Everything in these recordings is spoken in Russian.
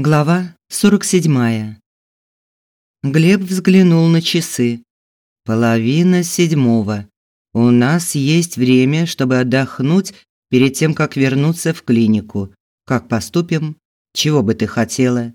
Глава 47. Глеб взглянул на часы. Половина седьмого. У нас есть время, чтобы отдохнуть перед тем, как вернуться в клинику. Как поступим? Чего бы ты хотела?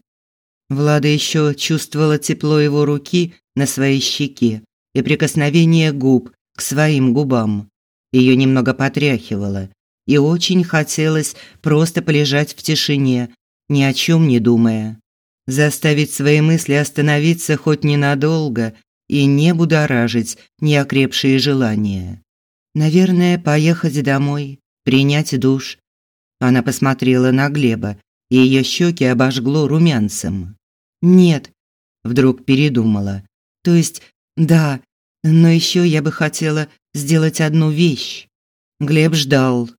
Влада еще чувствовала тепло его руки на своей щеке и прикосновение губ к своим губам. Ее немного потряхивало, и очень хотелось просто полежать в тишине ни о чем не думая. Заставить свои мысли остановиться хоть ненадолго и не будоражить неокрепшие желания. Наверное, поехать домой, принять душ. Она посмотрела на Глеба, и ее щеки обожгло румянцем. Нет, вдруг передумала. То есть, да, но еще я бы хотела сделать одну вещь. Глеб ждал.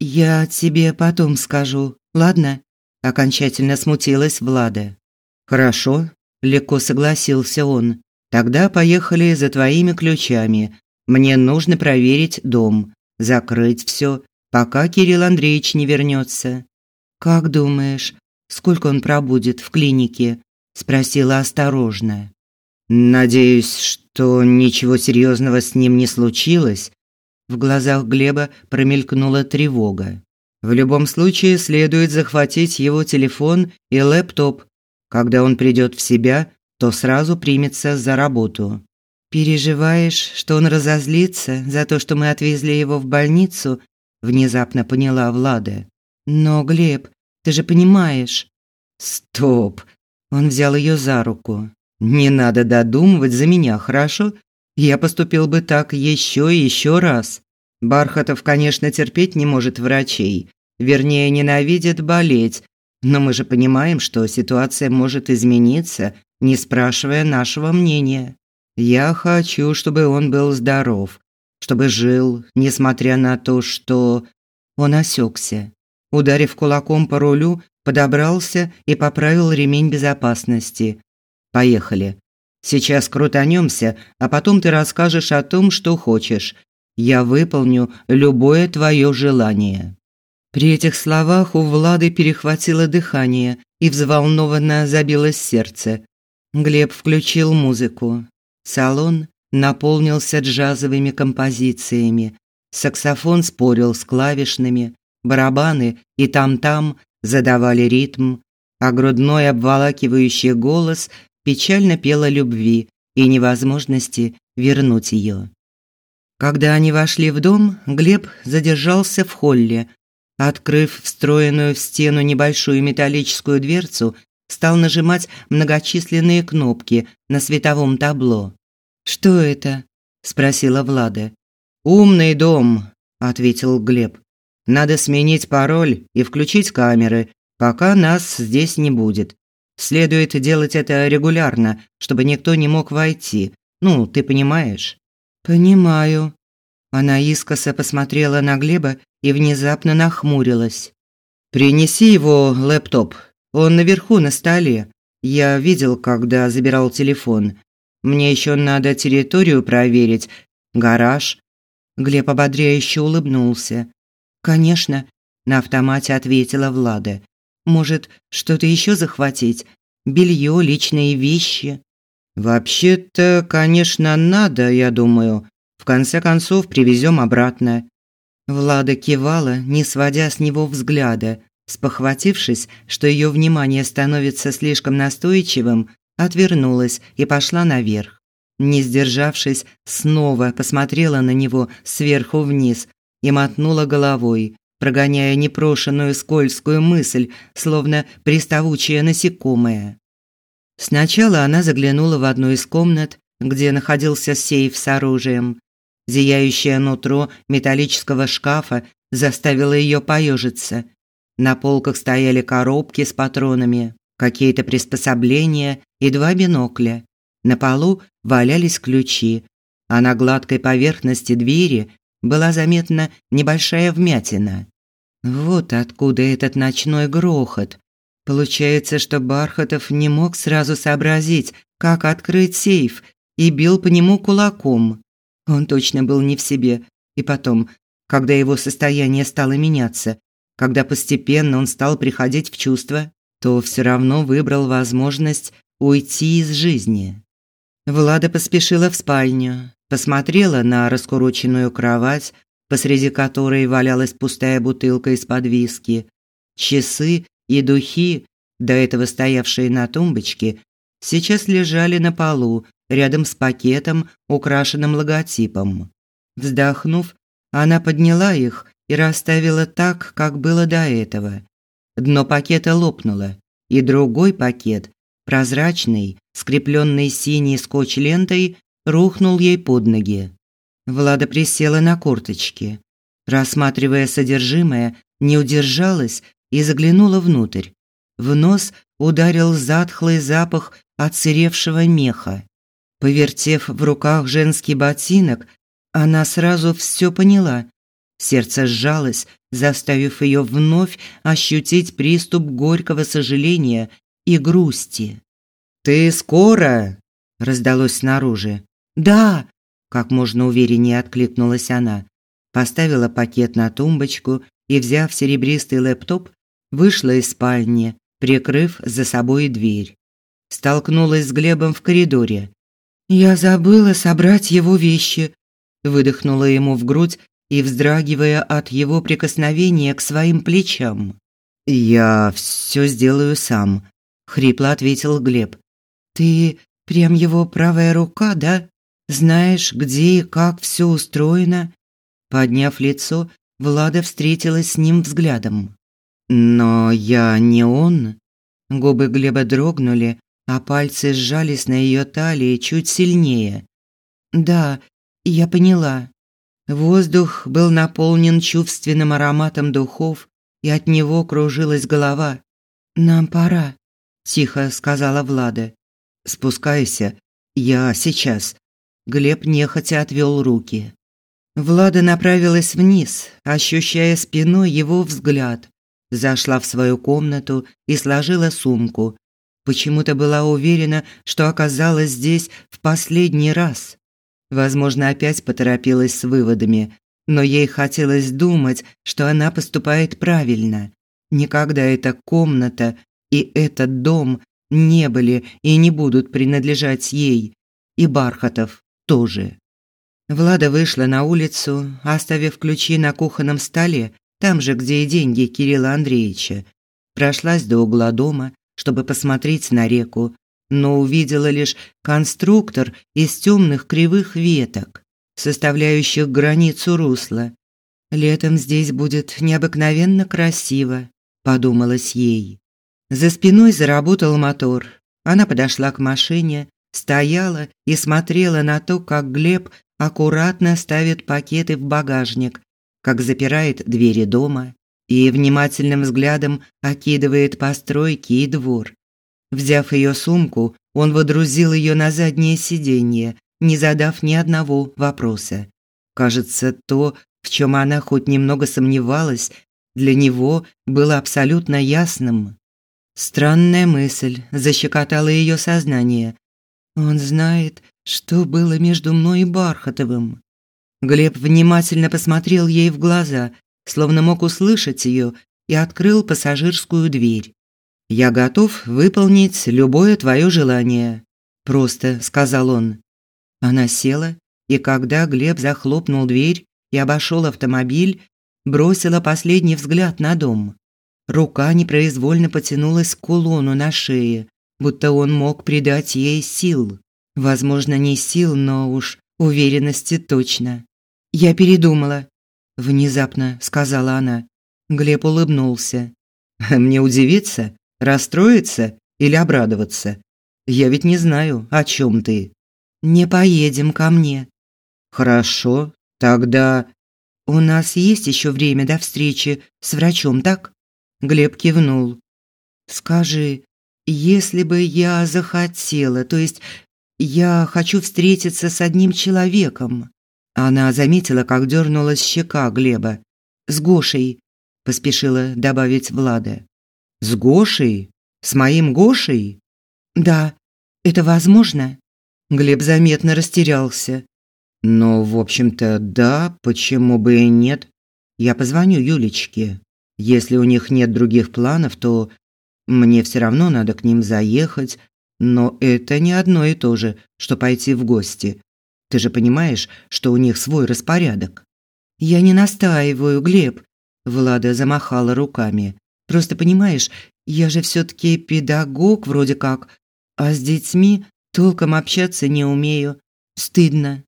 Я тебе потом скажу, ладно? Окончательно смутилась Влада. Хорошо, легко согласился он. Тогда поехали за твоими ключами. Мне нужно проверить дом, закрыть все, пока Кирилл Андреевич не вернется. Как думаешь, сколько он пробудет в клинике? спросила осторожно. Надеюсь, что ничего серьезного с ним не случилось. В глазах Глеба промелькнула тревога. В любом случае следует захватить его телефон и лэптоп. Когда он придет в себя, то сразу примется за работу. Переживаешь, что он разозлится за то, что мы отвезли его в больницу? Внезапно поняла Влада. Но, Глеб, ты же понимаешь. Стоп. Он взял ее за руку. Не надо додумывать за меня, хорошо? Я поступил бы так еще и еще раз. Бархатов, конечно, терпеть не может врачей, вернее, ненавидит болеть, но мы же понимаем, что ситуация может измениться, не спрашивая нашего мнения. Я хочу, чтобы он был здоров, чтобы жил, несмотря на то, что он осекся. Ударив кулаком по рулю, подобрался и поправил ремень безопасности. Поехали. Сейчас крутанемся, а потом ты расскажешь о том, что хочешь, я выполню любое твое желание». При этих словах у Влады перехватило дыхание и взволнованно забилось сердце. Глеб включил музыку. Салон наполнился джазовыми композициями. Саксофон спорил с клавишными, барабаны и там-там задавали ритм, а грудной обволакивающий голос печально пел о любви и невозможности вернуть ее. Когда они вошли в дом, Глеб задержался в холле. Открыв встроенную в стену небольшую металлическую дверцу, стал нажимать многочисленные кнопки на световом табло. «Что это?» – спросила Влада. «Умный дом», – ответил Глеб. «Надо сменить пароль и включить камеры, пока нас здесь не будет. Следует делать это регулярно, чтобы никто не мог войти. Ну, ты понимаешь?» «Понимаю». Она искоса посмотрела на Глеба и внезапно нахмурилась. «Принеси его лэптоп. Он наверху на столе. Я видел, когда забирал телефон. Мне еще надо территорию проверить. Гараж». Глеб ободряюще улыбнулся. «Конечно», – на автомате ответила Влада. «Может, что-то еще захватить? Белье, личные вещи?» Вообще-то, конечно, надо, я думаю. В конце концов привезем обратно. Влада кивала, не сводя с него взгляда, спохватившись, что ее внимание становится слишком настойчивым, отвернулась и пошла наверх. Не сдержавшись, снова посмотрела на него сверху вниз и мотнула головой, прогоняя непрошенную скользкую мысль, словно приставучее насекомое. Сначала она заглянула в одну из комнат, где находился сейф с оружием. Зияющее нутро металлического шкафа заставило ее поежиться. На полках стояли коробки с патронами, какие-то приспособления и два бинокля. На полу валялись ключи, а на гладкой поверхности двери была заметна небольшая вмятина. Вот откуда этот ночной грохот, Получается, что Бархатов не мог сразу сообразить, как открыть сейф, и бил по нему кулаком. Он точно был не в себе. И потом, когда его состояние стало меняться, когда постепенно он стал приходить в чувство, то все равно выбрал возможность уйти из жизни. Влада поспешила в спальню, посмотрела на раскуроченную кровать, посреди которой валялась пустая бутылка из-под виски, часы и духи, до этого стоявшие на тумбочке, сейчас лежали на полу рядом с пакетом, украшенным логотипом. Вздохнув, она подняла их и расставила так, как было до этого. Дно пакета лопнуло, и другой пакет, прозрачный, скрепленный синей скотч-лентой, рухнул ей под ноги. Влада присела на корточки. Рассматривая содержимое, не удержалась и заглянула внутрь. В нос ударил затхлый запах отсыревшего меха. Повертев в руках женский ботинок, она сразу все поняла. Сердце сжалось, заставив ее вновь ощутить приступ горького сожаления и грусти. «Ты скоро?» – раздалось снаружи. «Да!» – как можно увереннее откликнулась она. Поставила пакет на тумбочку и, взяв серебристый лэптоп, вышла из спальни, прикрыв за собой дверь. Столкнулась с Глебом в коридоре. «Я забыла собрать его вещи», – выдохнула ему в грудь и вздрагивая от его прикосновения к своим плечам. «Я все сделаю сам», – хрипло ответил Глеб. «Ты прям его правая рука, да? Знаешь, где и как все устроено?» Подняв лицо, Влада встретилась с ним взглядом. «Но я не он». Губы Глеба дрогнули, а пальцы сжались на ее талии чуть сильнее. «Да, я поняла». Воздух был наполнен чувственным ароматом духов, и от него кружилась голова. «Нам пора», – тихо сказала Влада. «Спускайся, я сейчас». Глеб нехотя отвел руки. Влада направилась вниз, ощущая спиной его взгляд. Зашла в свою комнату и сложила сумку. Почему-то была уверена, что оказалась здесь в последний раз. Возможно, опять поторопилась с выводами, но ей хотелось думать, что она поступает правильно. Никогда эта комната и этот дом не были и не будут принадлежать ей, и Бархатов тоже. Влада вышла на улицу, оставив ключи на кухонном столе, там же, где и деньги Кирилла Андреевича. Прошлась до угла дома, чтобы посмотреть на реку, но увидела лишь конструктор из темных кривых веток, составляющих границу русла. Летом здесь будет необыкновенно красиво, подумалось ей. За спиной заработал мотор. Она подошла к машине, стояла и смотрела на то, как Глеб аккуратно ставит пакеты в багажник, как запирает двери дома и внимательным взглядом окидывает постройки и двор. Взяв ее сумку, он водрузил ее на заднее сиденье, не задав ни одного вопроса. Кажется, то, в чем она хоть немного сомневалась, для него было абсолютно ясным. Странная мысль защекотала ее сознание. Он знает, что было между мной и Бархатовым. Глеб внимательно посмотрел ей в глаза, словно мог услышать ее, и открыл пассажирскую дверь. «Я готов выполнить любое твое желание», – просто сказал он. Она села, и когда Глеб захлопнул дверь и обошел автомобиль, бросила последний взгляд на дом. Рука непроизвольно потянулась к кулону на шее, будто он мог придать ей сил. Возможно, не сил, но уж уверенности точно. Я передумала, внезапно сказала она. Глеб улыбнулся. Мне удивиться, расстроиться или обрадоваться? Я ведь не знаю, о чем ты. Не поедем ко мне. Хорошо, тогда у нас есть еще время до встречи с врачом, так? Глеб кивнул. Скажи, если бы я захотела, то есть я хочу встретиться с одним человеком. Она заметила, как дернулась щека Глеба. С Гошей, поспешила добавить Влада. С Гошей? С моим Гошей? Да. Это возможно? Глеб заметно растерялся. Но, в общем-то, да, почему бы и нет? Я позвоню Юлечке. Если у них нет других планов, то Мне все равно надо к ним заехать, но это не одно и то же, что пойти в гости. Ты же понимаешь, что у них свой распорядок. Я не настаиваю, Глеб, Влада замахала руками. Просто понимаешь, я же все таки педагог вроде как, а с детьми толком общаться не умею. Стыдно.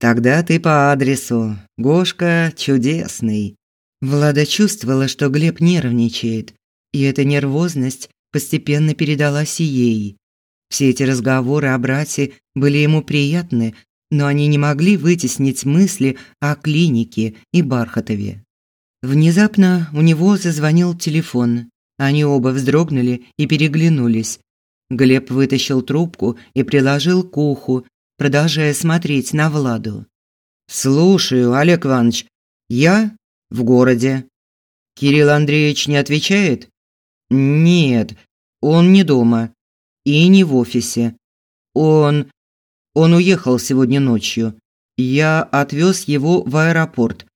Тогда ты по адресу. Гошка чудесный. Влада чувствовала, что Глеб нервничает, и эта нервозность постепенно передалась и ей. Все эти разговоры о брате были ему приятны, но они не могли вытеснить мысли о клинике и Бархатове. Внезапно у него зазвонил телефон. Они оба вздрогнули и переглянулись. Глеб вытащил трубку и приложил к уху, продолжая смотреть на Владу. «Слушаю, Олег Иванович. Я в городе». «Кирилл Андреевич не отвечает?» «Нет, он не дома. И не в офисе. Он... Он уехал сегодня ночью. Я отвез его в аэропорт.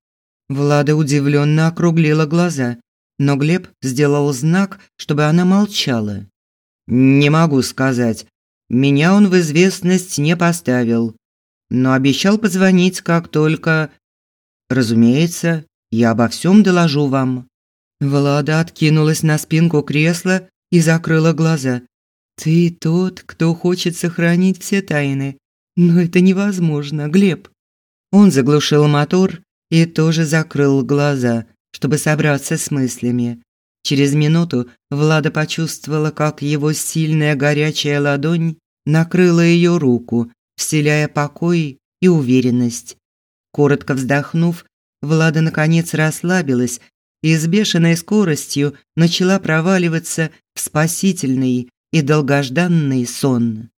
Влада удивленно округлила глаза, но Глеб сделал знак, чтобы она молчала. Не могу сказать. Меня он в известность не поставил, но обещал позвонить, как только Разумеется, я обо всем доложу вам. Влада откинулась на спинку кресла и закрыла глаза. Ты тот, кто хочет сохранить все тайны, но это невозможно, Глеб. Он заглушил мотор и тоже закрыл глаза, чтобы собраться с мыслями. Через минуту Влада почувствовала, как его сильная горячая ладонь накрыла ее руку, вселяя покой и уверенность. Коротко вздохнув, Влада наконец расслабилась и с бешеной скоростью начала проваливаться в спасительный и долгожданный сон.